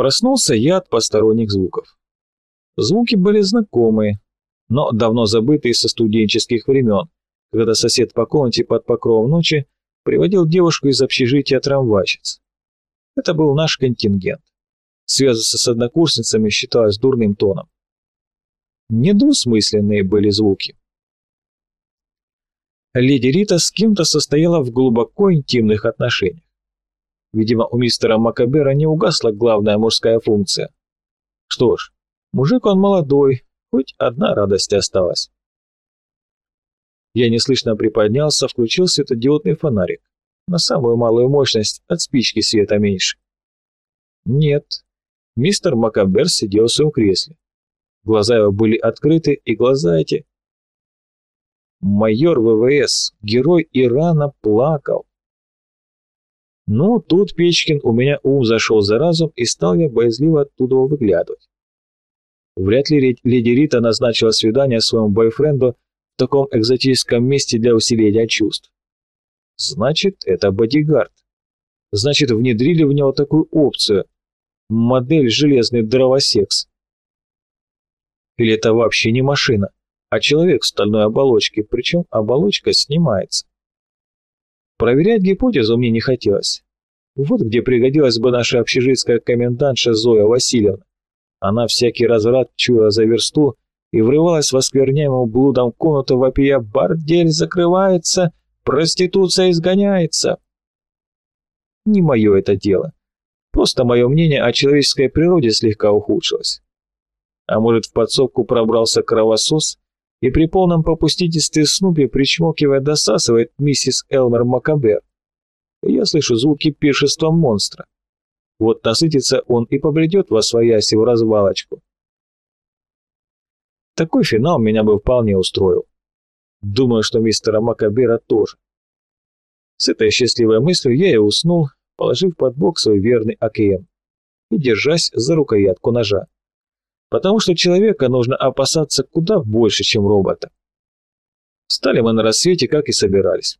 Проснулся я от посторонних звуков. Звуки были знакомые, но давно забытые со студенческих времен, когда сосед по комнате под покровом ночи приводил девушку из общежития трамвайщиц. Это был наш контингент. Связываться с однокурсницами считалось дурным тоном. Недвусмысленные были звуки. Леди Рита с кем-то состояла в глубоко интимных отношениях. Видимо, у мистера Макабера не угасла главная мужская функция. Что ж, мужик он молодой, хоть одна радость осталась. Я неслышно приподнялся, включил светодиодный фонарик. На самую малую мощность, от спички света меньше. Нет, мистер Макабер сидел в своем кресле. Глаза его были открыты, и глаза эти... Майор ВВС, герой Ирана, плакал. Ну, тут, Печкин, у меня ум зашел за разум, и стал я боязливо оттуда выглядывать. Вряд ли леди Рита назначила свидание своему бойфренду в таком экзотическом месте для усиления чувств. Значит, это бодигард. Значит, внедрили в него такую опцию. Модель железный дровосекс. Или это вообще не машина, а человек в стальной оболочке, причем оболочка снимается. Проверять гипотезу мне не хотелось. Вот где пригодилась бы наша общежитская комендантша Зоя Васильевна. Она всякий разврат чуя за версту и врывалась в оскверняемую блудом комнату вопия «Бордель закрывается! Проституция изгоняется!» Не мое это дело. Просто мое мнение о человеческой природе слегка ухудшилось. А может, в подсобку пробрался кровосос и при полном попустительстве Снупи, причмокивая, досасывает миссис Элмер Макабер. Я слышу звуки пиршества монстра. Вот насытится он и побредет во свояси в развалочку. Такой финал меня бы вполне устроил. Думаю, что мистера Макабера тоже. С этой счастливой мыслью я и уснул, положив под бок свой верный АКМ и держась за рукоятку ножа потому что человека нужно опасаться куда больше, чем робота. Встали мы на рассвете, как и собирались.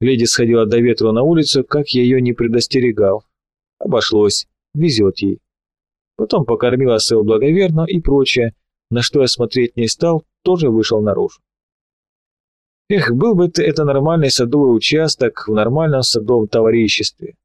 Леди сходила до ветру на улицу, как я ее не предостерегал. Обошлось, везет ей. Потом покормила своего благоверно и прочее, на что я смотреть не стал, тоже вышел наружу. Эх, был бы это нормальный садовый участок в нормальном садовом товариществе.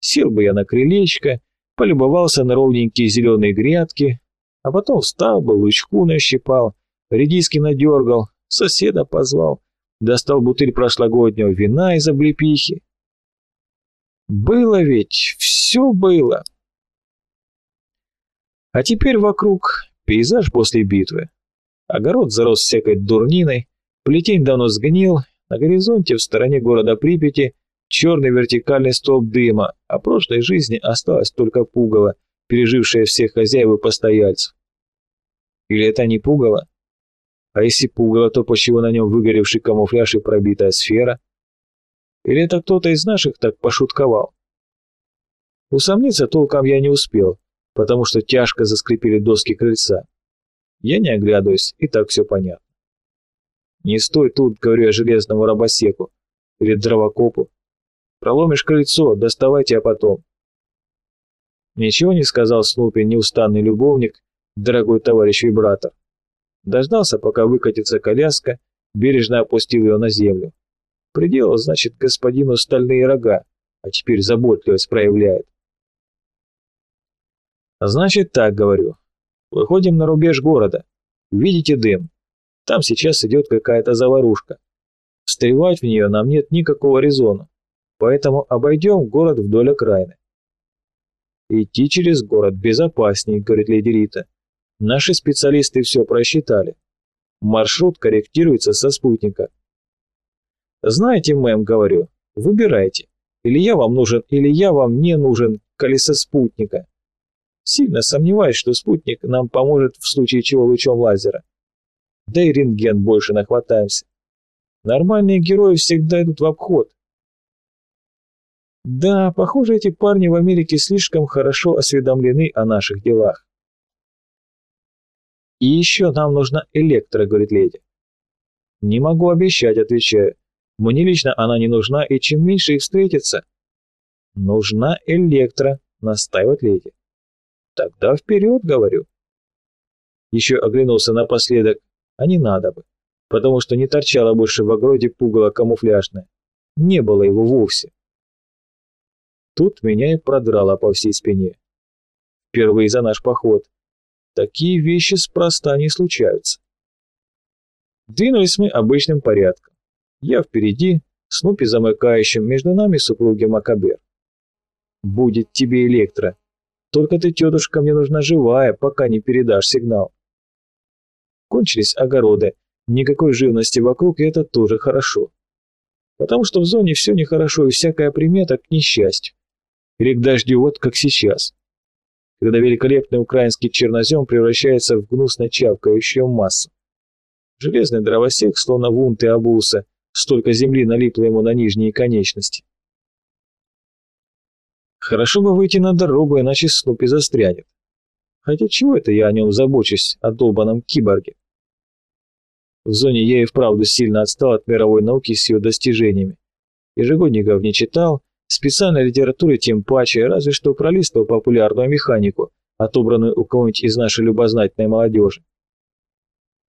Сел бы я на крылечко, полюбовался на ровненькие зеленые грядки, а потом встал бы, лучку нащипал, редиски надергал, соседа позвал, достал бутыль прошлогоднего вина из облепихи. Было ведь, все было. А теперь вокруг пейзаж после битвы. Огород зарос всякой дурниной, плетень давно сгнил, на горизонте в стороне города Припяти черный вертикальный столб дыма, а прошлой жизни осталось только пугало, пережившее всех хозяев и постояльцев. Или это не пугало? А если пугало, то почему на нем выгоревший камуфляж и пробитая сфера? Или это кто-то из наших так пошутковал? Усомниться толком я не успел, потому что тяжко заскрипели доски крыльца. Я не оглядываюсь, и так все понятно. Не стой тут, говорю я железному рабосеку или дровокопу. Проломишь крыльцо, доставайте, а потом. Ничего не сказал Снупи неустанный любовник, дорогой товарищ вибратор. Дождался, пока выкатится коляска, бережно опустил ее на землю. Приделал, значит, господину стальные рога, а теперь заботливость проявляет. Значит так, говорю. Выходим на рубеж города. Видите дым? Там сейчас идет какая-то заварушка. Встревать в нее нам нет никакого резона, поэтому обойдем город вдоль окраины. «Идти через город безопаснее», — говорит леди Рита. Наши специалисты все просчитали. Маршрут корректируется со спутника. Знаете, мэм, говорю, выбирайте. Или я вам нужен, или я вам не нужен, колесо спутника. Сильно сомневаюсь, что спутник нам поможет в случае чего лучом лазера. Да и рентген больше нахватаемся. Нормальные герои всегда идут в обход. Да, похоже, эти парни в Америке слишком хорошо осведомлены о наших делах. «И еще нам нужна электро», — говорит леди. «Не могу обещать», — отвечаю. «Мне лично она не нужна, и чем меньше их встретится...» «Нужна электро», — настаивает леди. Тогда вперед, говорю. Еще оглянулся напоследок, а не надо бы, потому что не торчало больше в огороде пугало камуфляжное. Не было его вовсе. Тут меня и продрало по всей спине. Впервые за наш поход. Такие вещи спроста не случаются. Двинулись мы обычным порядком. Я впереди, Снупи замыкающим, между нами супруги Макабер. «Будет тебе электро. Только ты, тетушка, мне нужна живая, пока не передашь сигнал». Кончились огороды, никакой живности вокруг, и это тоже хорошо. Потому что в зоне все нехорошо и всякая примета к несчастью. Или к дождю, вот как сейчас. Когда великолепный украинский чернозем превращается в гнусно чавкающую массу. Железный дровосек, словно вунт и обулся, столько земли налипло ему на нижние конечности. Хорошо бы выйти на дорогу, иначе Снупи застрянет. Хотя чего это я о нем забочусь, о долбанном киборге? В зоне я и вправду сильно отстал от мировой науки с ее достижениями. Ежегодников не читал, специальной литературы тем паче, разве что пролистывал популярную механику, отобранную у кого-нибудь из нашей любознательной молодежи.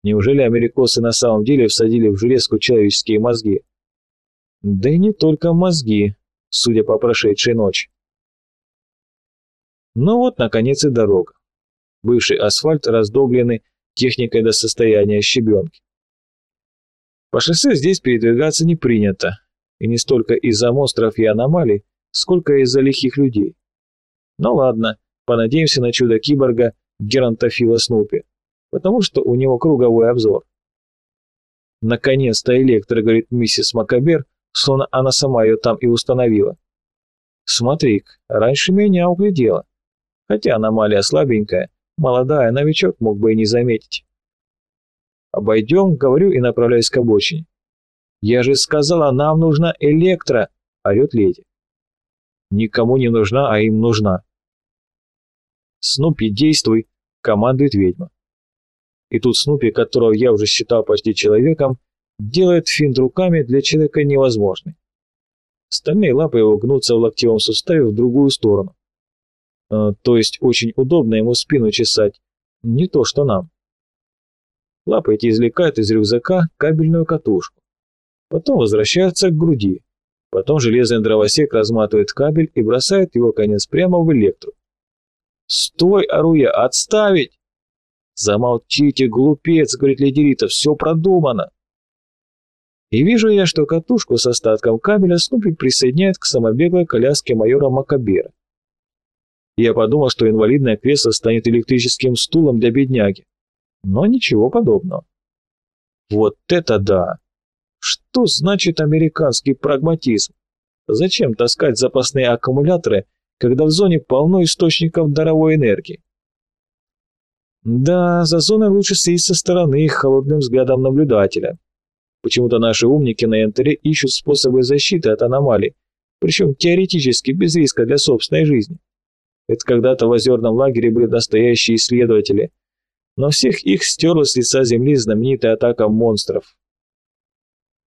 Неужели америкосы на самом деле всадили в железку человеческие мозги? Да и не только мозги, судя по прошедшей ночи. Ну вот, наконец, и дорога. Бывший асфальт раздобленный техникой до состояния щебенки. По шоссе здесь передвигаться не принято, и не столько из-за монстров и аномалий, сколько из-за лихих людей. Ну ладно, понадеемся на чудо киборга Геронтофила Снупи, потому что у него круговой обзор. Наконец-то электро, говорит миссис Макабер, словно она сама ее там и установила. смотри раньше меня углядела. Хотя аномалия слабенькая, молодая, новичок мог бы и не заметить. Обойдем, говорю и направляюсь к обочине. Я же сказала, нам нужна электро, орет леди. Никому не нужна, а им нужна. Снупи, действуй, командует ведьма. И тут Снупи, которого я уже считал почти человеком, делает финт руками для человека невозможный. Стальные лапы его гнутся в локтевом суставе в другую сторону. Э, то есть очень удобно ему спину чесать. Не то, что нам. Лапы эти извлекают из рюкзака кабельную катушку. Потом возвращаются к груди. Потом железный дровосек разматывает кабель и бросает его конец прямо в электру. «Стой, Аруя, отставить!» «Замолчите, глупец!» — говорит Ледерита, «все продумано!» И вижу я, что катушку с остатком кабеля Снупи присоединяет к самобеглой коляске майора Макабера. Я подумал, что инвалидное кресло станет электрическим стулом для бедняги. Но ничего подобного. Вот это да! Что значит американский прагматизм? Зачем таскать запасные аккумуляторы, когда в зоне полно источников даровой энергии? Да, за зоной лучше сидеть со стороны холодным взглядом наблюдателя. Почему-то наши умники на Энтере ищут способы защиты от аномалий, причем теоретически без риска для собственной жизни. Это когда-то в озерном лагере были настоящие исследователи. Но всех их стерла с лица земли знаменитая атака монстров.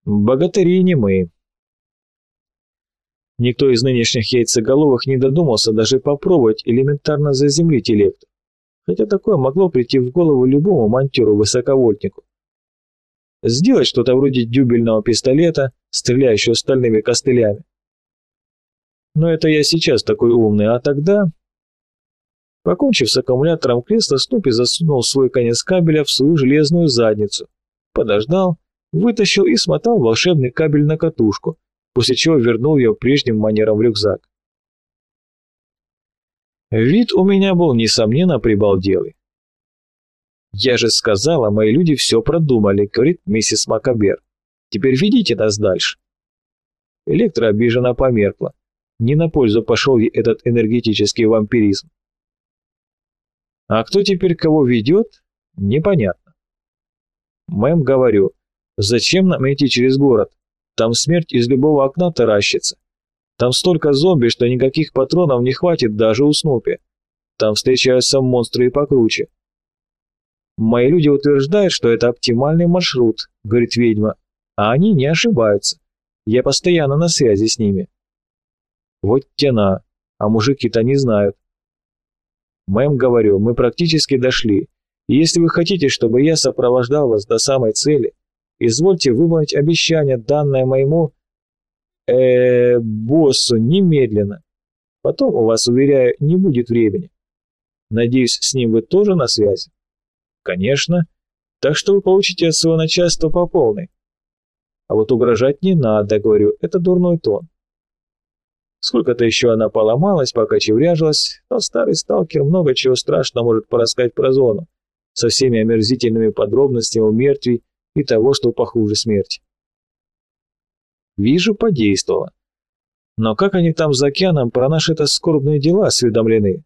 Богатыри не мы. Никто из нынешних яйцеголовых не додумался даже попробовать элементарно заземлить электро. Хотя такое могло прийти в голову любому монтеру-высоковольтнику. Сделать что-то вроде дюбельного пистолета, стреляющего стальными костылями. Но это я сейчас такой умный, а тогда Покончив с аккумулятором кресла, Снупи засунул свой конец кабеля в свою железную задницу, подождал, вытащил и смотал волшебный кабель на катушку, после чего вернул ее прежним манером в рюкзак. Вид у меня был, несомненно, прибалделый. «Я же сказала, мои люди все продумали», — говорит миссис Макабер. «Теперь ведите нас дальше». Электро обиженно померкла. Не на пользу пошел ей этот энергетический вампиризм. А кто теперь кого ведет, непонятно. Мэм, говорю, зачем нам идти через город? Там смерть из любого окна таращится. Там столько зомби, что никаких патронов не хватит даже у Снупи. Там встречаются монстры и покруче. Мои люди утверждают, что это оптимальный маршрут, говорит ведьма, а они не ошибаются. Я постоянно на связи с ними. Вот тена, а мужики-то не знают. Мэм, говорю, мы практически дошли. Если вы хотите, чтобы я сопровождал вас до самой цели, извольте выполнить обещание, данное моему э, боссу немедленно. Потом у вас, уверяю, не будет времени. Надеюсь, с ним вы тоже на связи? Конечно. Так что вы получите от своего начальства по полной. А вот угрожать не надо, говорю, это дурной тон. Сколько-то еще она поломалась, пока чевряжилась, но старый сталкер много чего страшного может порассказать про зону, со всеми омерзительными подробностями о мертвей и того, что похуже смерти. Вижу, подействовало. Но как они там за океаном про наши-то скорбные дела осведомлены?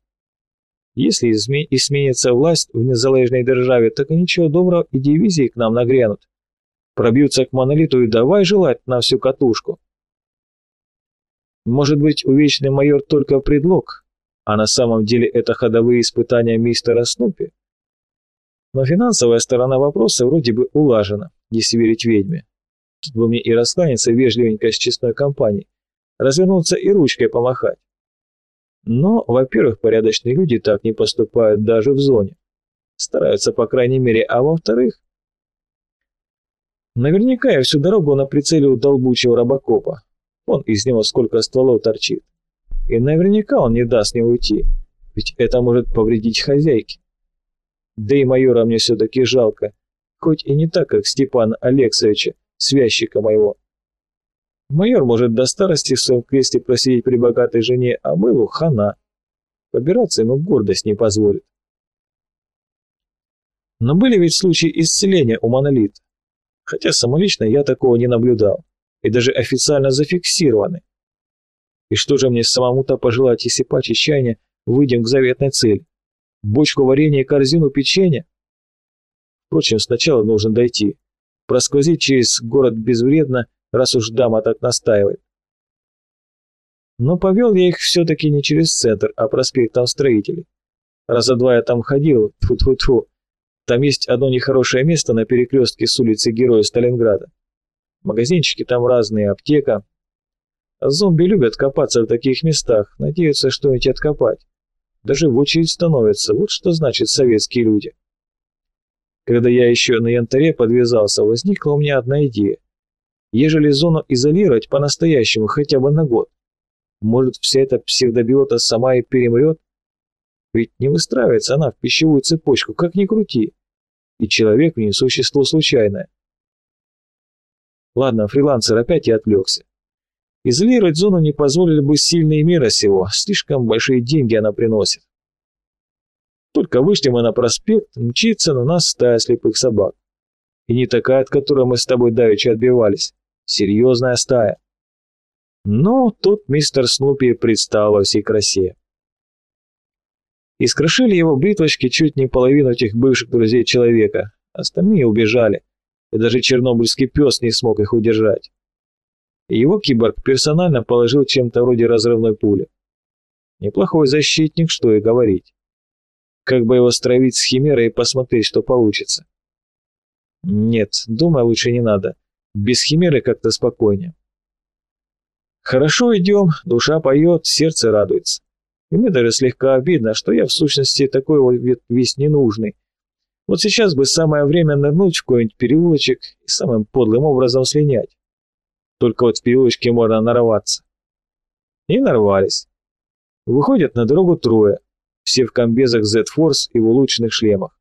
Если изме и сменится власть в незалежной державе, так и ничего доброго и дивизии к нам нагрянут. Пробьются к монолиту и давай желать на всю катушку. Может быть, увечный майор только предлог, а на самом деле это ходовые испытания мистера Снупи? Но финансовая сторона вопроса вроде бы улажена, если верить ведьме. Тут бы мне и раскланяться вежливенько с честной компанией, развернуться и ручкой помахать. Но, во-первых, порядочные люди так не поступают даже в зоне. Стараются, по крайней мере, а во-вторых... Наверняка я всю дорогу на прицеле у долбучего робокопа. Вон из него сколько стволов торчит. И наверняка он не даст мне уйти, ведь это может повредить хозяйке. Да и майора мне все-таки жалко, хоть и не так, как Степана Алексеевича, связчика моего. Майор может до старости в своем кресле просидеть при богатой жене, а мылу хана. Побираться ему гордость не позволит. Но были ведь случаи исцеления у монолит. Хотя самолично я такого не наблюдал и даже официально зафиксированы. И что же мне самому-то пожелать, если по чаяния выйдем к заветной цели? Бочку варенья и корзину печенья? Впрочем, сначала нужно дойти. Просквозить через город безвредно, раз уж дама так настаивает. Но повел я их все-таки не через центр, а проспектом строителей. Раза два я там ходил, тьфу тьфу тьфу Там есть одно нехорошее место на перекрестке с улицы Героя Сталинграда. Магазинчики там разные, аптека. Зомби любят копаться в таких местах, надеются что-нибудь откопать. Даже в очередь становятся, вот что значит советские люди. Когда я еще на янтаре подвязался, возникла у меня одна идея. Ежели зону изолировать по-настоящему хотя бы на год, может вся эта псевдобиота сама и перемрет? Ведь не выстраивается она в пищевую цепочку, как ни крути. И человек в ней существо случайное. Ладно, фрилансер опять я отвлекся. Изолировать зону не позволили бы сильные мира сего, слишком большие деньги она приносит. Только вышли мы на проспект, мчится на нас стая слепых собак. И не такая, от которой мы с тобой давеча отбивались. Серьезная стая. Но тут мистер Снупи предстал во всей красе. Искрошили его бритвочки чуть не половину этих бывших друзей человека, остальные убежали и даже чернобыльский пес не смог их удержать. Его киборг персонально положил чем-то вроде разрывной пули. Неплохой защитник, что и говорить. Как бы его стравить с химерой и посмотреть, что получится. Нет, думаю, лучше не надо. Без химеры как-то спокойнее. Хорошо идем, душа поет, сердце радуется. И мне даже слегка обидно, что я в сущности такой вот весь ненужный, вот сейчас бы самое время нырнуть в какой-нибудь переулочек и самым подлым образом слинять. Только вот в переулочке можно нарваться. И нарвались. Выходят на дорогу трое, все в комбезах Z-Force и в улучшенных шлемах.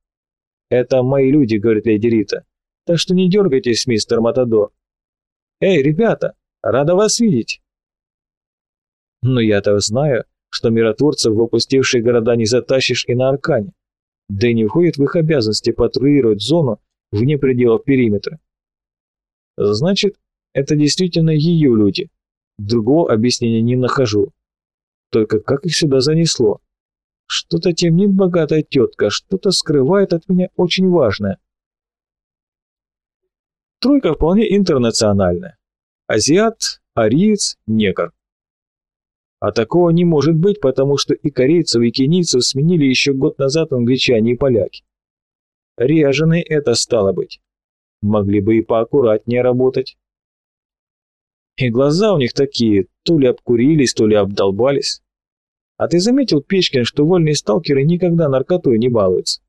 «Это мои люди», — говорит леди Рита. «Так что не дергайтесь, мистер Матадор». «Эй, ребята, рада вас видеть!» Но я-то знаю, что миротворцев в опустевшие города не затащишь и на Аркане да и не входит в их обязанности патрулировать зону вне пределов периметра. Значит, это действительно ее люди. Другого объяснения не нахожу. Только как их сюда занесло? Что-то темнит богатая тетка, что-то скрывает от меня очень важное. Тройка вполне интернациональная. Азиат, ариец, негр. А такого не может быть, потому что и корейцев, и кенийцев сменили еще год назад англичане и поляки. Ряженые это стало быть. Могли бы и поаккуратнее работать. И глаза у них такие, то ли обкурились, то ли обдолбались. А ты заметил, Печкин, что вольные сталкеры никогда наркотой не балуются?